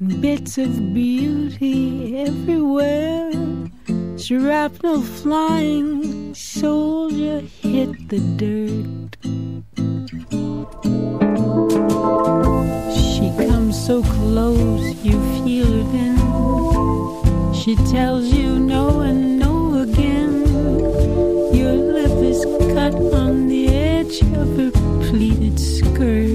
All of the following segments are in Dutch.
bits of beauty everywhere. Shrapnel flying, soldier hit the dirt. She comes so close, you feel her then. She tells you no and no again. Your lip is cut on the edge of her pleated skirt.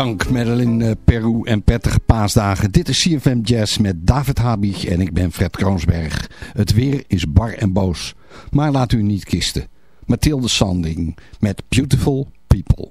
dank Madeline eh, Peru en prettige paasdagen. Dit is CFM Jazz met David Habig en ik ben Fred Kroonsberg. Het weer is bar en boos, maar laat u niet kisten. Mathilde Sanding met Beautiful People.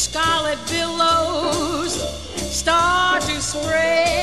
scarlet billows start to spread.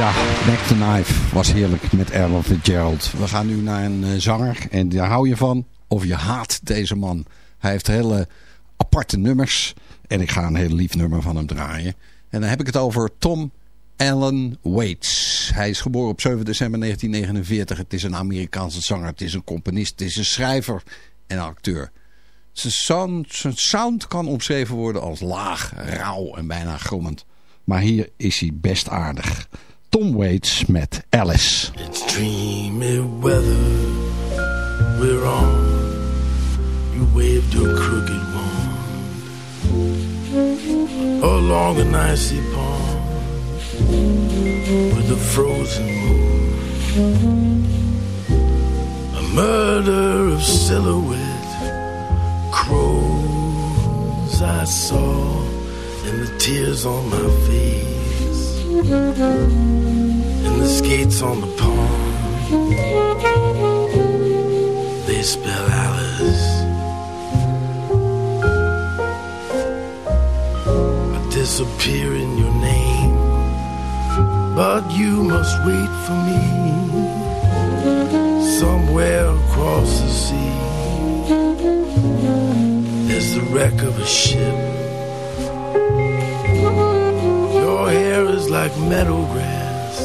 Ja, Back to Knife was heerlijk met Errol Gerald. We gaan nu naar een eh, zanger en daar hou je van of je haat deze man. Hij heeft hele aparte nummers en ik ga een heel lief nummer van hem draaien. En dan heb ik het over Tom Allen Waits. Hij is geboren op 7 december 1949. Het is een Amerikaanse zanger, het is een componist, het is een schrijver en acteur. Zijn sound, zijn sound kan omschreven worden als laag, rauw en bijna grommend. Maar hier is hij best aardig. Tom Waits met Alice. It's dreamy weather we're on. You waved your crooked wand along an icy pond with a frozen moon. A murder of silhouette crows I saw and the tears on my face and the skates on the pond they spell Alice. I disappear in your name but you must wait for me. Somewhere across the sea there's the wreck of a ship your hair is like meadow grass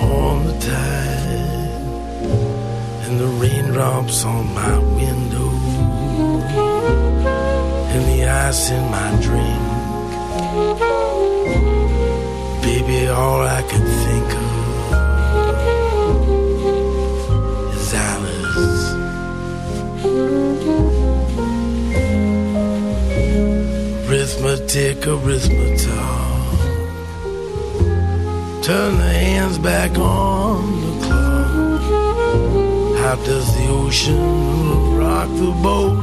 on the tide, and the raindrops on my window, and the ice in my drink. Baby, all I can think of is Alice. Arithmetic, arithmetic. Turn the hands back on the clock. How does the ocean rock the boat?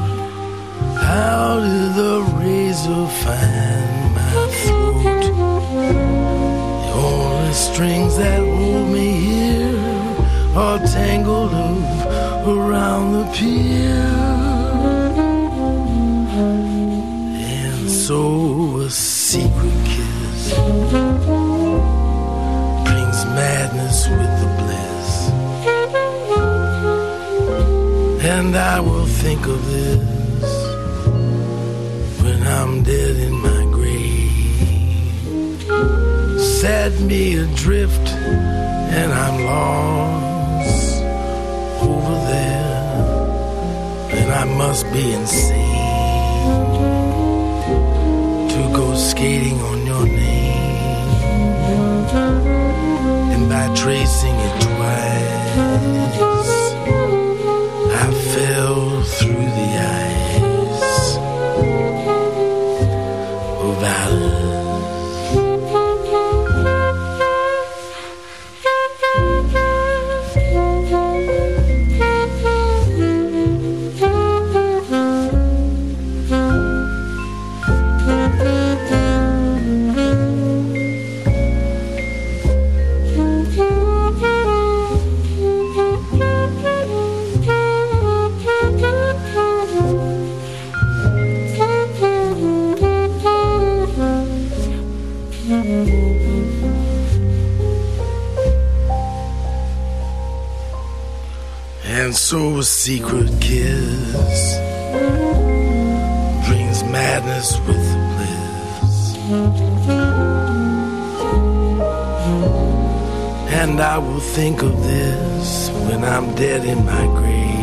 How did the razor find my throat? The only strings that hold me here are tangled up around the pier. And so a secret kiss madness with the bliss. And I will think of this when I'm dead in my grave. Set me adrift, and I'm lost over there. And I must be insane to go skating on tracing And so a secret kiss brings madness with the bliss. And I will think of this when I'm dead in my grave.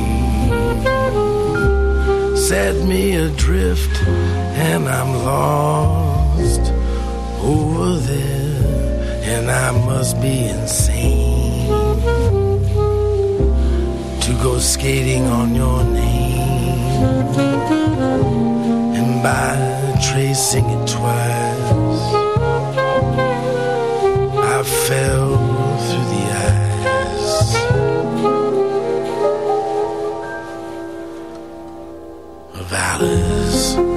Set me adrift, and I'm lost over there, and I must be insane to go skating on your name and by tracing it twice. I fell through the ice. Of Alice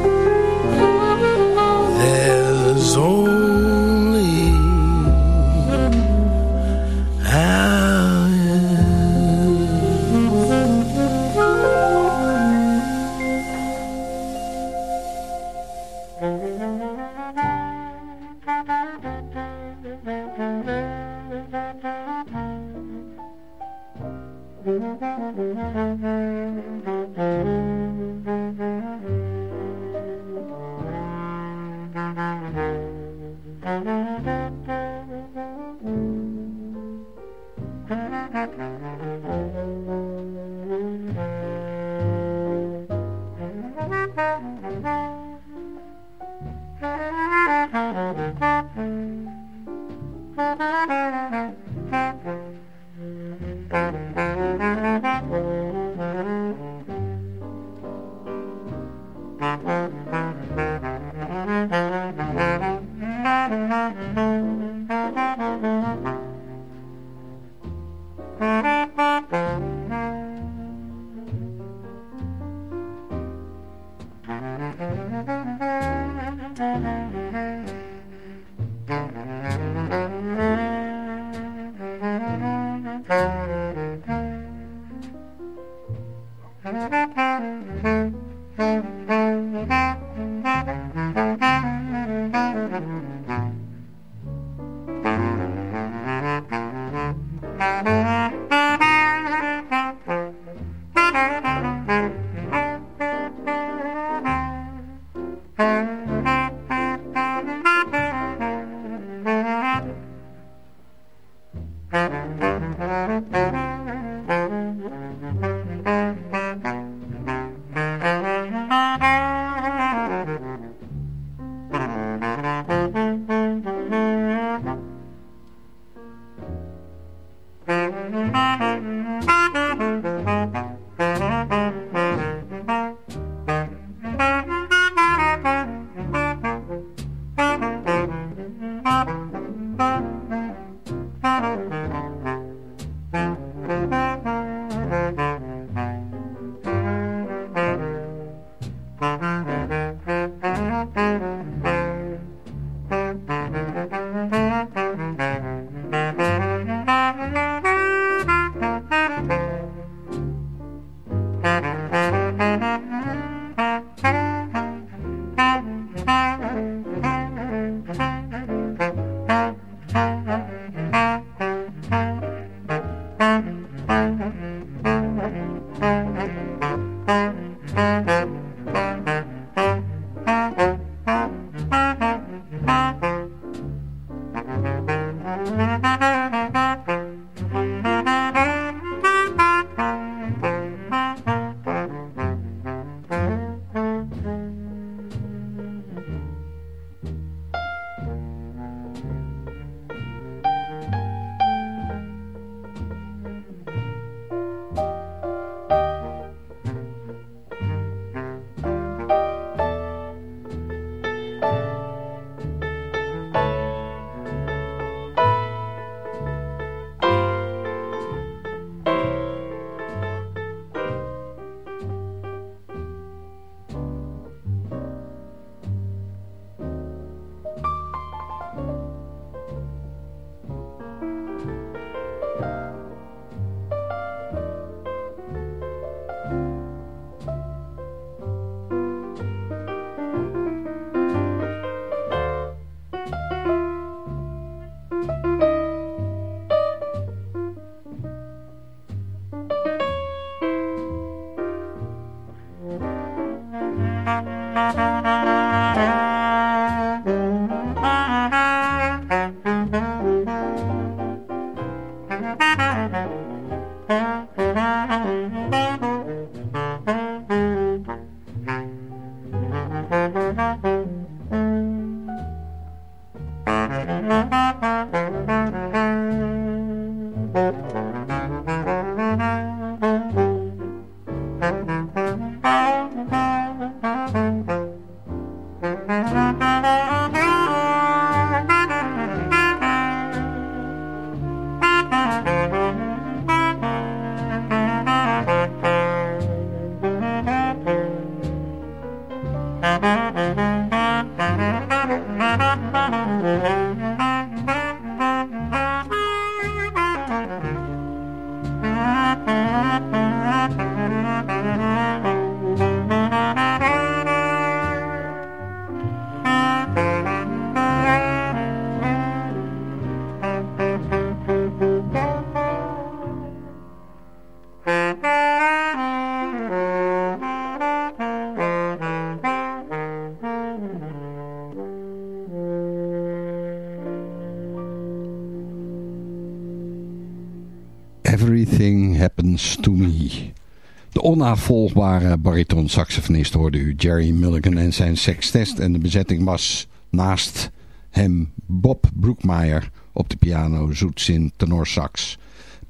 De onnavolgbare bariton-saxofonist hoorde u Jerry Mulligan en zijn sextest. En de bezetting was naast hem Bob Brookmeyer op de piano, Zoetzin sax,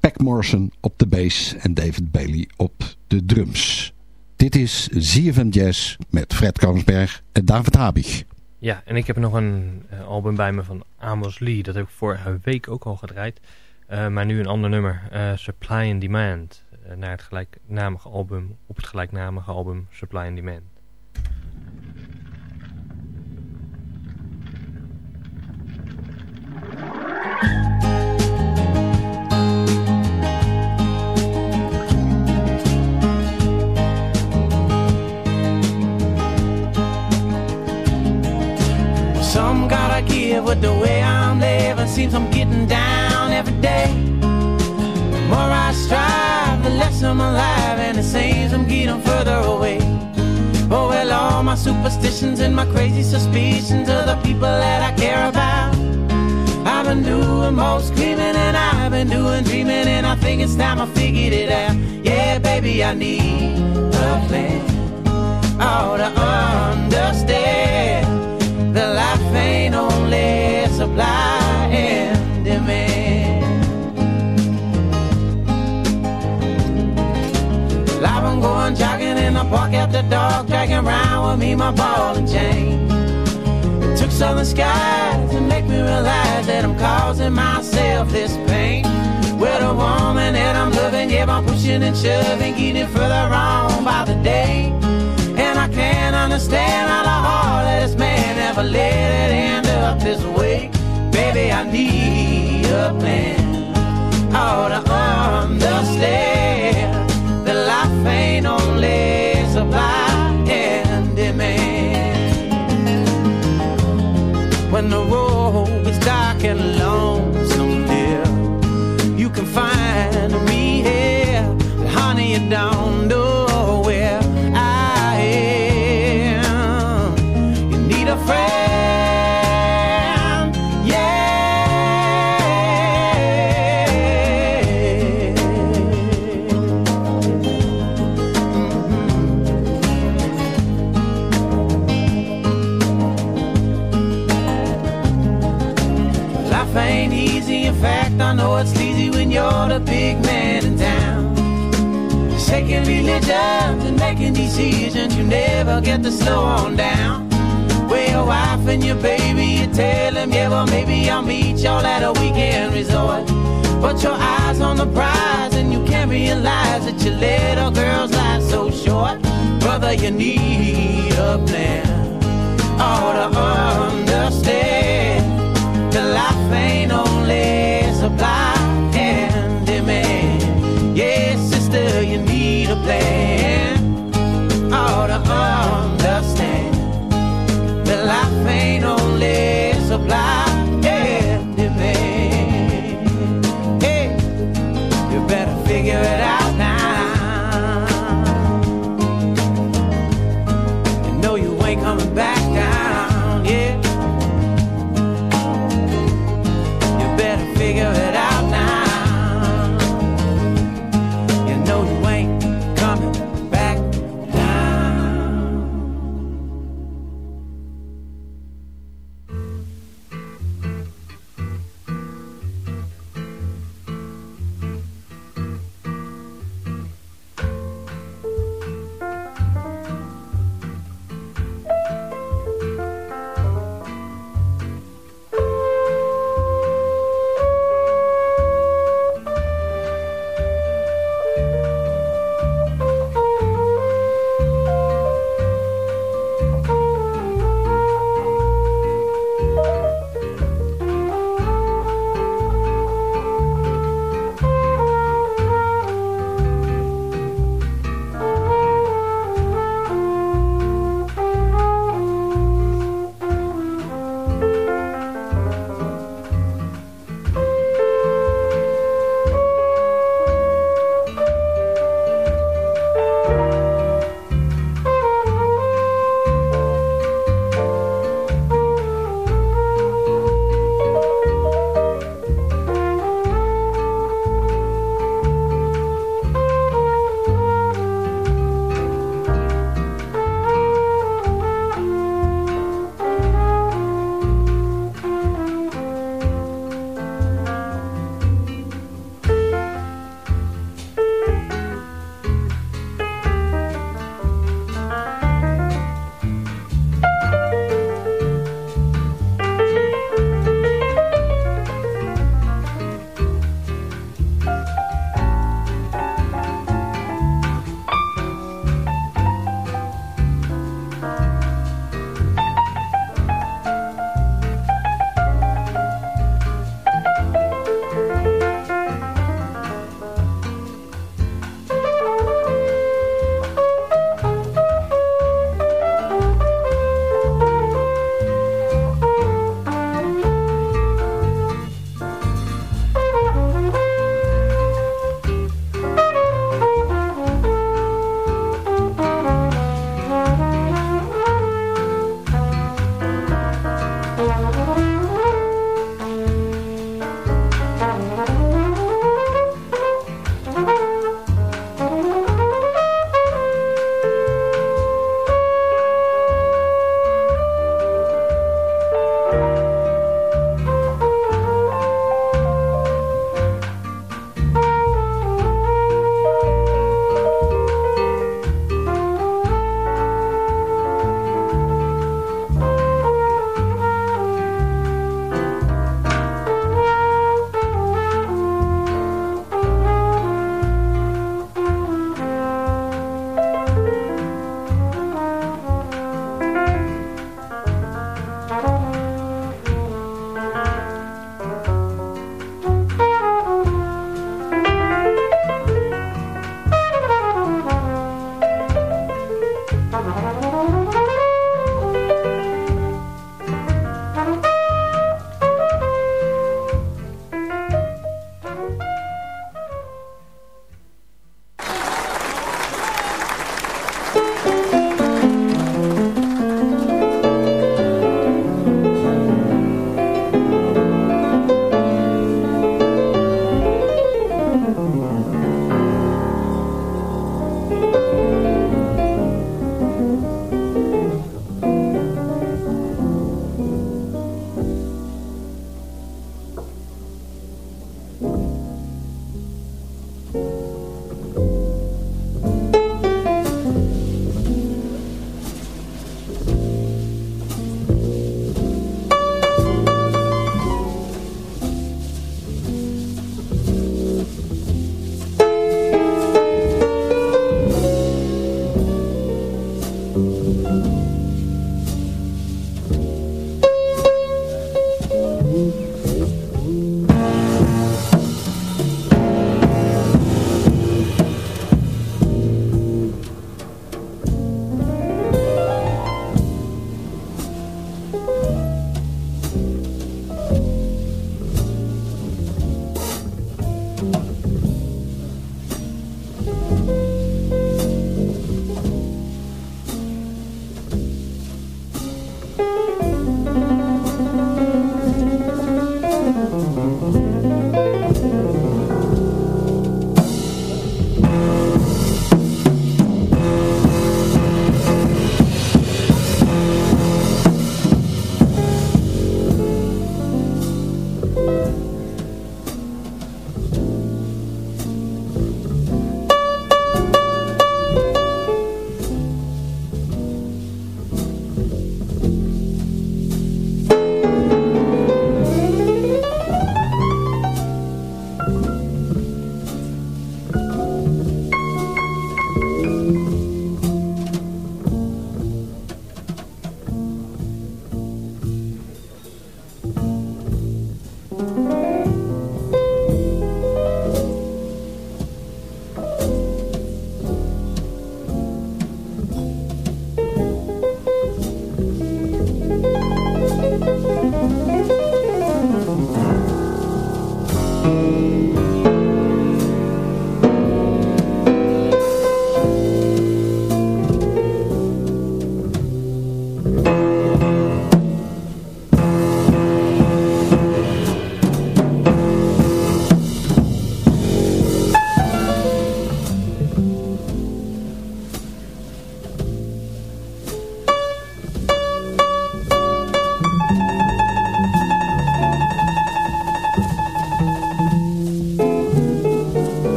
Peck Morrison op de bass en David Bailey op de drums. Dit is ZFM Jazz met Fred Koonsberg en David Habig. Ja, en ik heb nog een uh, album bij me van Amos Lee. Dat heb ik vorige week ook al gedraaid. Uh, maar nu een ander nummer, uh, Supply and Demand. Naar het gelijknamige album, op het gelijknamige album Supply and Demand. Some gotta give with the way I'm living. Seems I'm getting down every day. The more I strive, less I'm alive, and it seems I'm getting further away. Oh well, all my superstitions and my crazy suspicions of the people that I care about. I've been doing most screaming and I've been doing dreaming, and I think it's time I figured it out. Yeah, baby, I need a plan. Oh, to understand jogging in the dark, dragging around with me my ball and chain. It took southern skies to make me realize that I'm causing myself this pain. With a woman that I'm loving, yeah, I'm pushing and shoving, getting further on by the day. And I can't understand how the heartless man ever let it end up this way. Baby, I need a plan. Oh, to understand that life ain't only the road is dark and lonesome, dear, you can find me here. But honey, you don't know. The big man in town. Shaking religions and making decisions, you never get to slow on down. Where your wife and your baby, you tell them, yeah, well, maybe I'll meet y'all at a weekend resort. But your eyes on the prize, and you can't realize that your little girl's life so short. Brother, you need a plan. Oh, to understand the life ain't only supply. Plan. Ought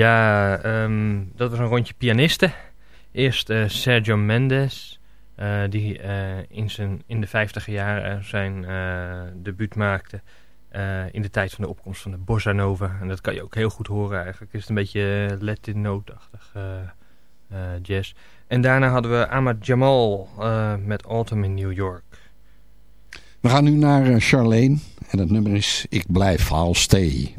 Ja, ehm, dat was een rondje pianisten. Eerst eh, Sergio Mendes, eh, die eh, in, zijn, in de vijftiger jaren zijn debuut maakte. in de tijd van de opkomst van de bossa nova. En dat kan je ook heel goed horen eigenlijk. Het is een beetje Latin note-achtig jazz. En daarna hadden we Ahmad Jamal met Autumn in New York. We gaan nu naar Charlene. En het nummer is Ik blijf, I'll stay.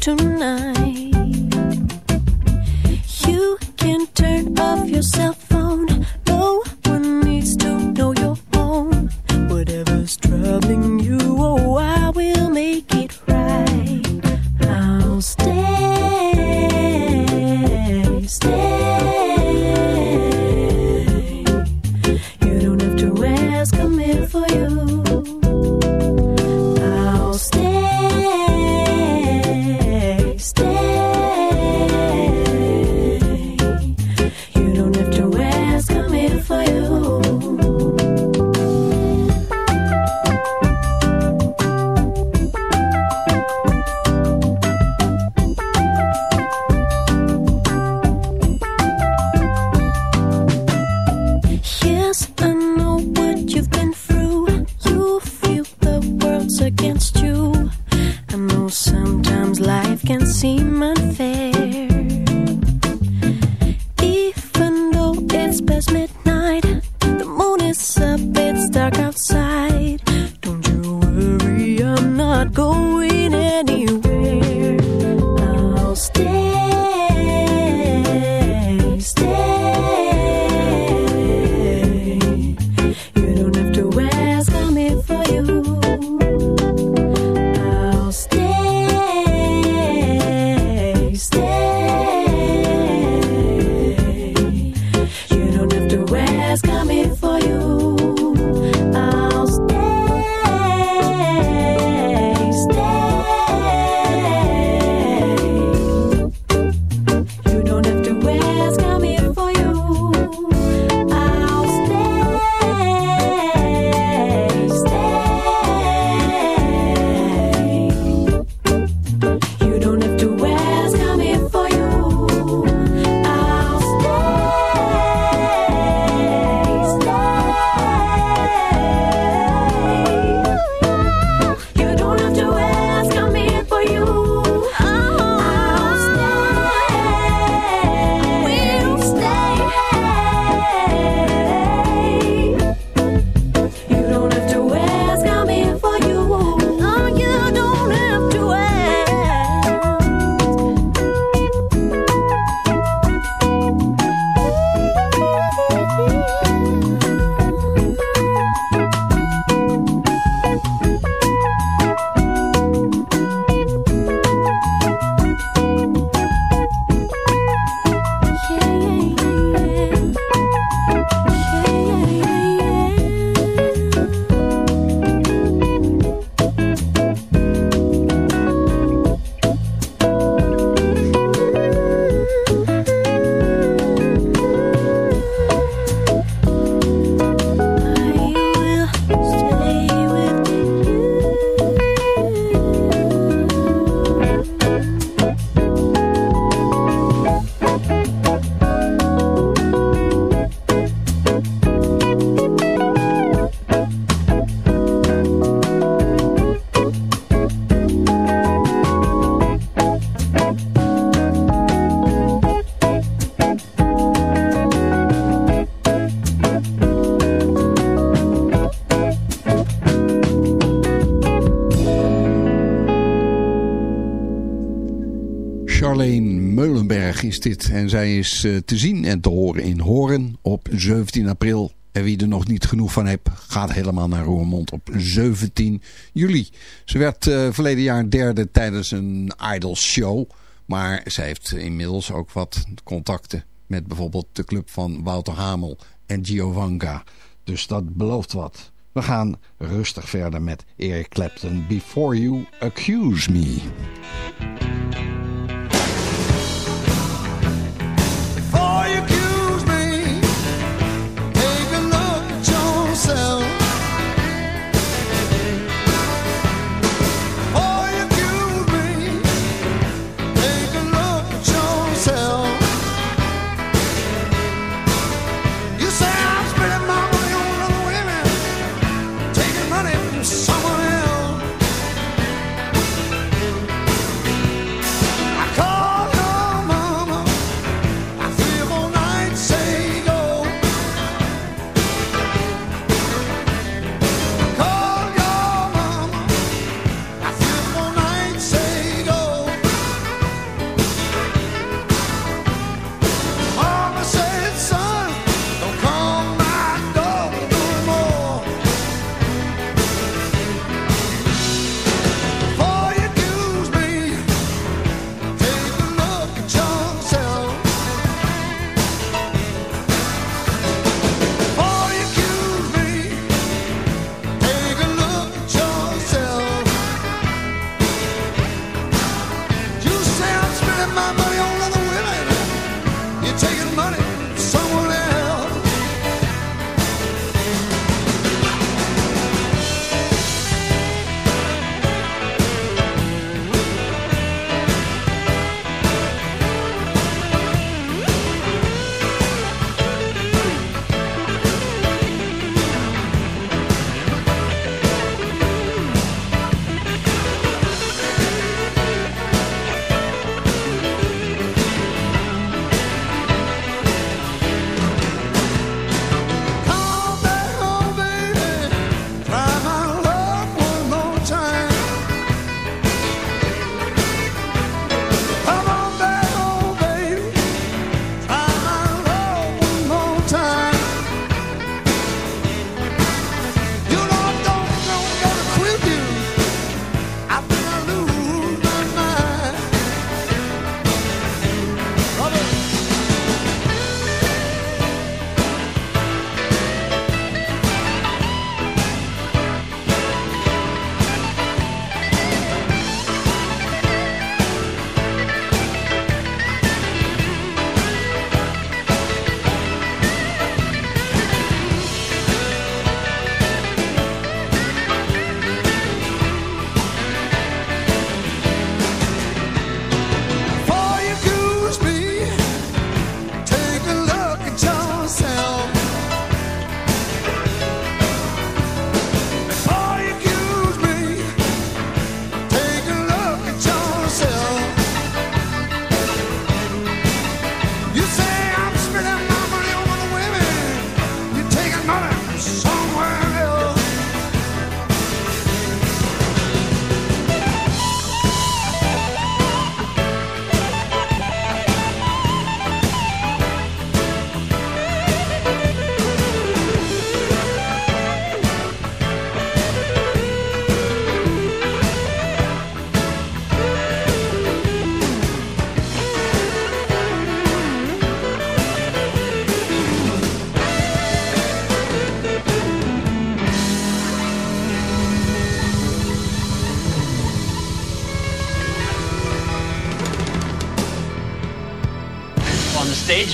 tonight. You can turn off your cell phone. No one needs to know you're home. Whatever's troubling you, oh, I will make it right. I'll stay. Is dit. En zij is eh, te zien en te horen in Horen op 17 april. En wie er nog niet genoeg van heeft, gaat helemaal naar Roermond op 17 juli. Ze werd uh, verleden jaar derde tijdens een Idols show. Maar zij heeft inmiddels ook wat contacten met bijvoorbeeld de club van Wouter Hamel en Giovanka. Dus dat belooft wat. We gaan rustig verder met Eric Clapton. Before You Accuse Me.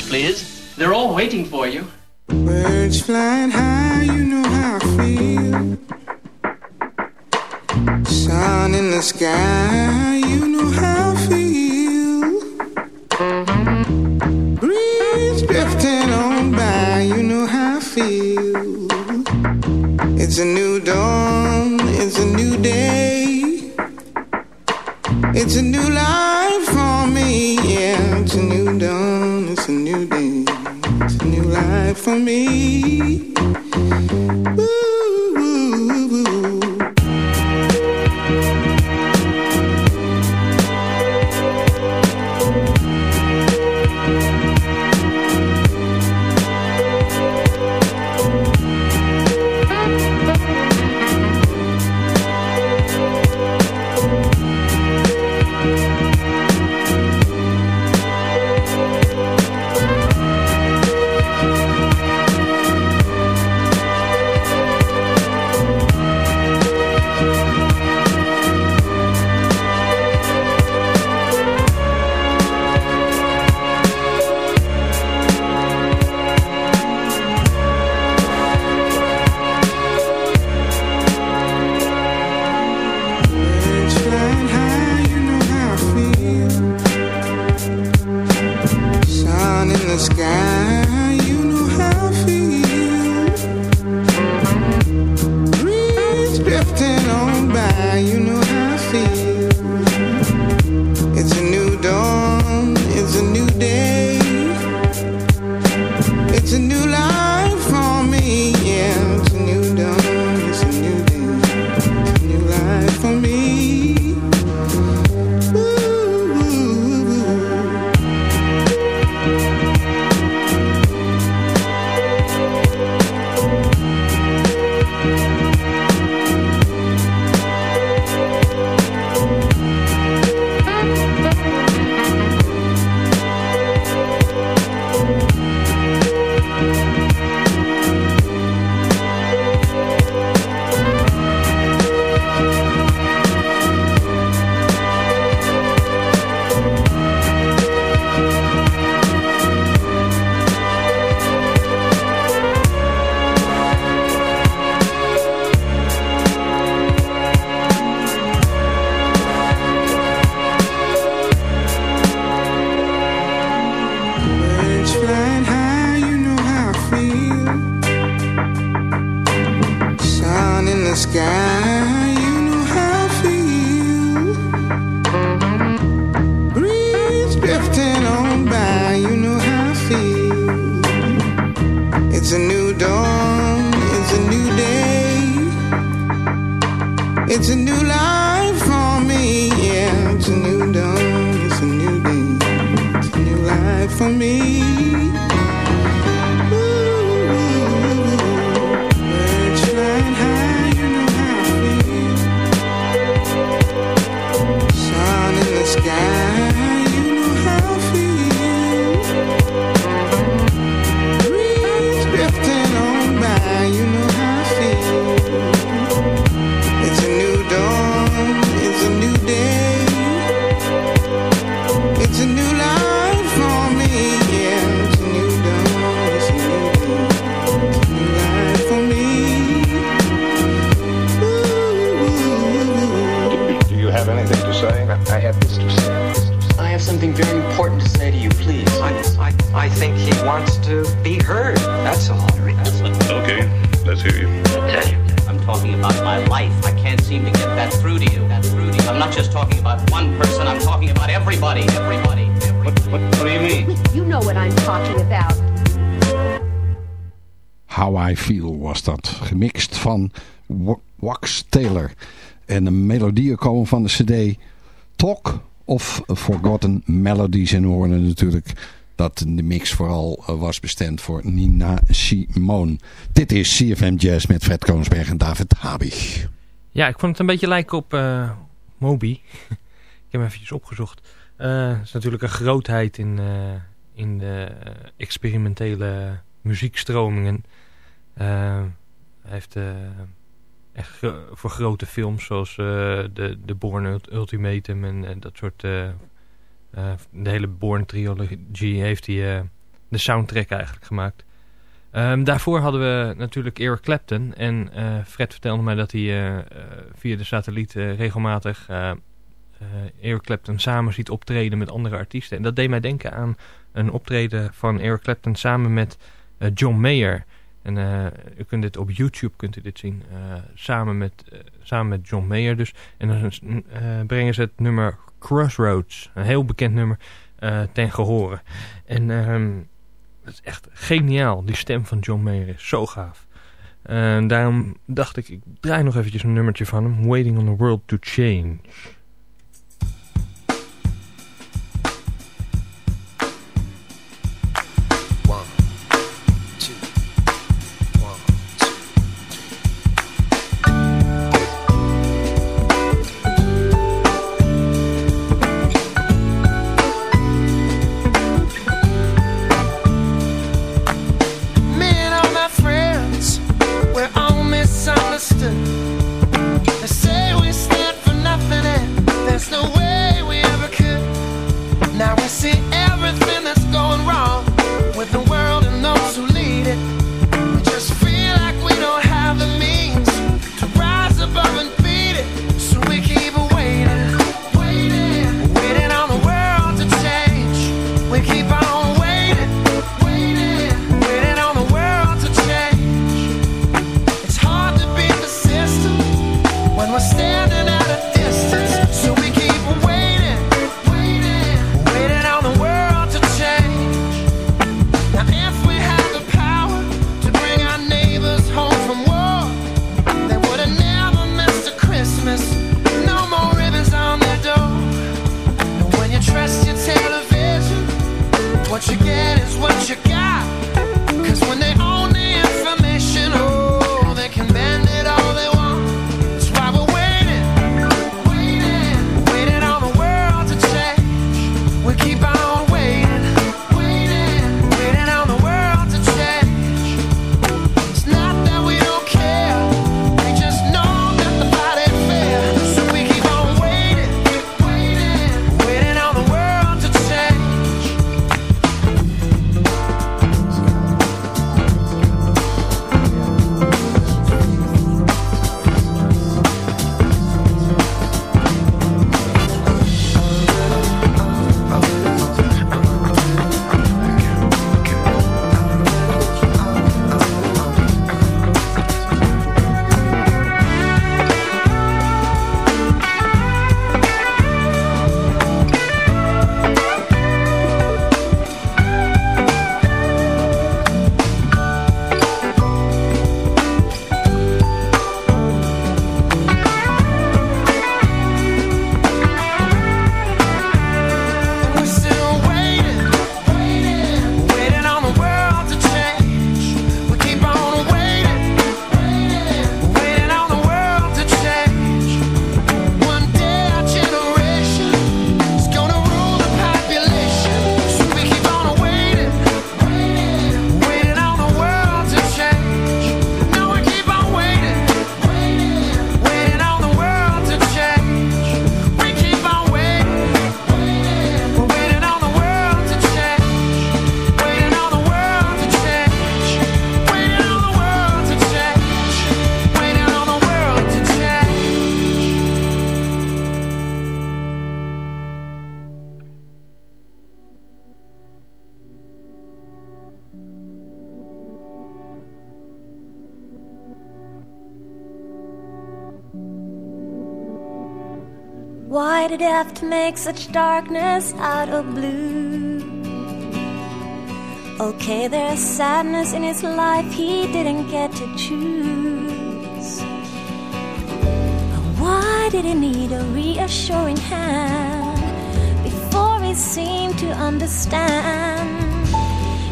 Please. They're all waiting for you. Birds flying high, you know how I feel. Sun in the sky, you know how I feel. Breeze drifting on by, you know how I feel. For me. En de melodieën komen van de cd Talk of Forgotten Melodies. En we hoorden natuurlijk dat de mix vooral eh, was bestemd voor Nina Simone. Dit is CFM Jazz met Fred Koonsberg en David Habig. Ja, ik vond het een beetje lijken op eh, Moby. ik heb hem eventjes opgezocht. Eh, Het is natuurlijk een grootheid in, in de experimentele muziekstromingen. Hij heeft echt voor grote films zoals eh, de, de Born Ult- Ultimatum en, dat soort... eh, eh, de hele Born Trilogy heeft hij de soundtrack eigenlijk gemaakt. Ehm, daarvoor hadden we natuurlijk Eric Clapton. En Fred vertelde mij dat hij via de satelliet regelmatig Eric Clapton samen ziet optreden met andere artiesten. En dat deed mij denken aan een optreden van Eric Clapton samen met John Mayer. En eh, u kunt dit op YouTube kunt u dit zien. eh, samen, met, eh, samen met John Mayer dus. En dan brengen ze het nummer Crossroads. Een heel bekend nummer ten gehore. En ehm, het is echt geniaal. Die stem van John Mayer is zo gaaf. Daarom dacht ik, ik draai nog eventjes een nummertje van hem. Waiting on the World to Change. Have to make such darkness out of blue? Okay, there's sadness in his life he didn't get to choose. But why did he need a reassuring hand before he seemed to understand?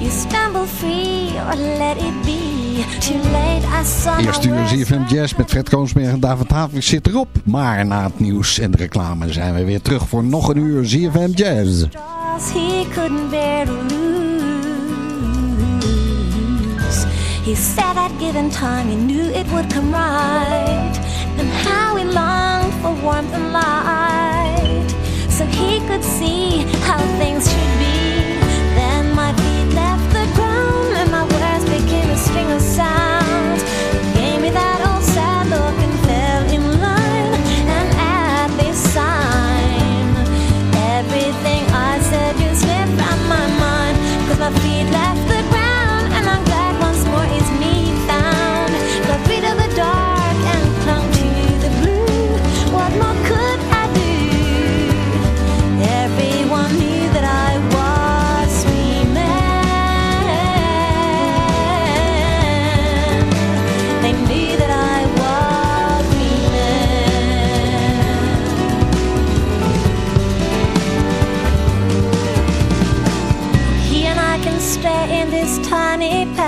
You stumble free or let it be. Eerste uur ZFM Jazz met Fred Koonsberg en David Havik zit erop. Maar na het nieuws en de reclame zijn we weer terug voor nog een uur ZFM Jazz. he said that given time he knew it would come right. And how he longed for warmth and light. So he could see how things should be.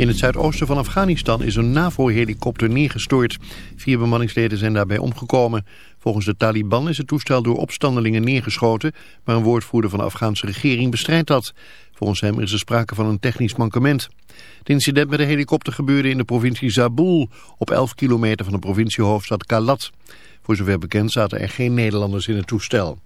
In het zuidoosten van Afghanistan is een NAVO-helikopter neergestort. Vier bemanningsleden zijn daarbij omgekomen. Volgens de Taliban is het toestel door opstandelingen neergeschoten... maar een woordvoerder van de Afghaanse regering bestrijdt dat. Volgens hem is er sprake van een technisch mankement. Het incident met de helikopter gebeurde in de provincie Zabul... op 11 kilometer van de provinciehoofdstad Kalat. Voor zover bekend zaten er geen Nederlanders in het toestel.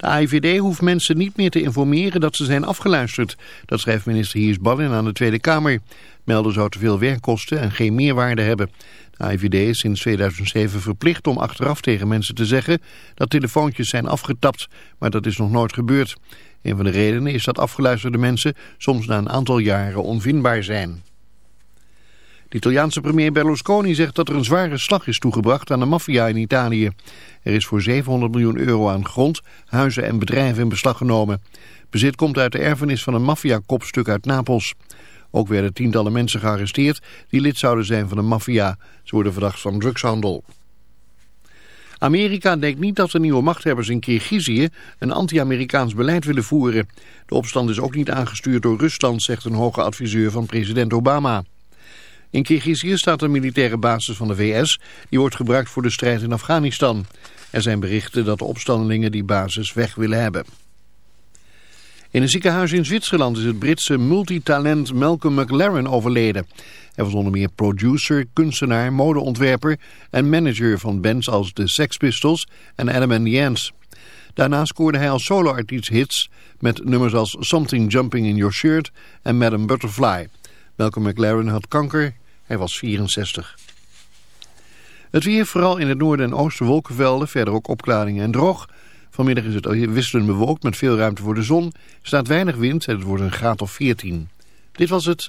De AIVD hoeft mensen niet meer te informeren dat ze zijn afgeluisterd. Dat schrijft minister Hiers Ballin aan de Tweede Kamer. Melden zou te veel werk kosten en geen meerwaarde hebben. De AIVD is sinds 2007 verplicht om achteraf tegen mensen te zeggen dat telefoontjes zijn afgetapt, maar dat is nog nooit gebeurd. Een van de redenen is dat afgeluisterde mensen soms na een aantal jaren onvindbaar zijn. De Italiaanse premier Berlusconi zegt dat er een zware slag is toegebracht aan de maffia in Italië. Er is voor 700 miljoen euro aan grond, huizen en bedrijven in beslag genomen. Bezit komt uit de erfenis van een maffia-kopstuk uit Napels. Ook werden tientallen mensen gearresteerd die lid zouden zijn van de maffia. Ze worden verdacht van drugshandel. Amerika denkt niet dat de nieuwe machthebbers in Kirgizië een anti-Amerikaans beleid willen voeren. De opstand is ook niet aangestuurd door Rusland, zegt een hoge adviseur van president Obama. In Kirgizië staat een militaire basis van de VS, die wordt gebruikt voor de strijd in Afghanistan. Er zijn berichten dat de opstandelingen die basis weg willen hebben. In een ziekenhuis in Zwitserland is het Britse multitalent Malcolm McLaren overleden. Hij was onder meer producer, kunstenaar, modeontwerper en manager van bands als The Sex Pistols en Adam and the Ants. Daarna scoorde hij als soloartiest hits met nummers als Something Jumping in Your Shirt en Madam Butterfly. Malcolm McLaren had kanker, hij was 64. Het weer, vooral in het noorden en oosten wolkenvelden, verder ook opklaringen en droog. Vanmiddag is het wisselend bewolkt met veel ruimte voor de zon. Er staat weinig wind en het wordt een graad of 14. Dit was het.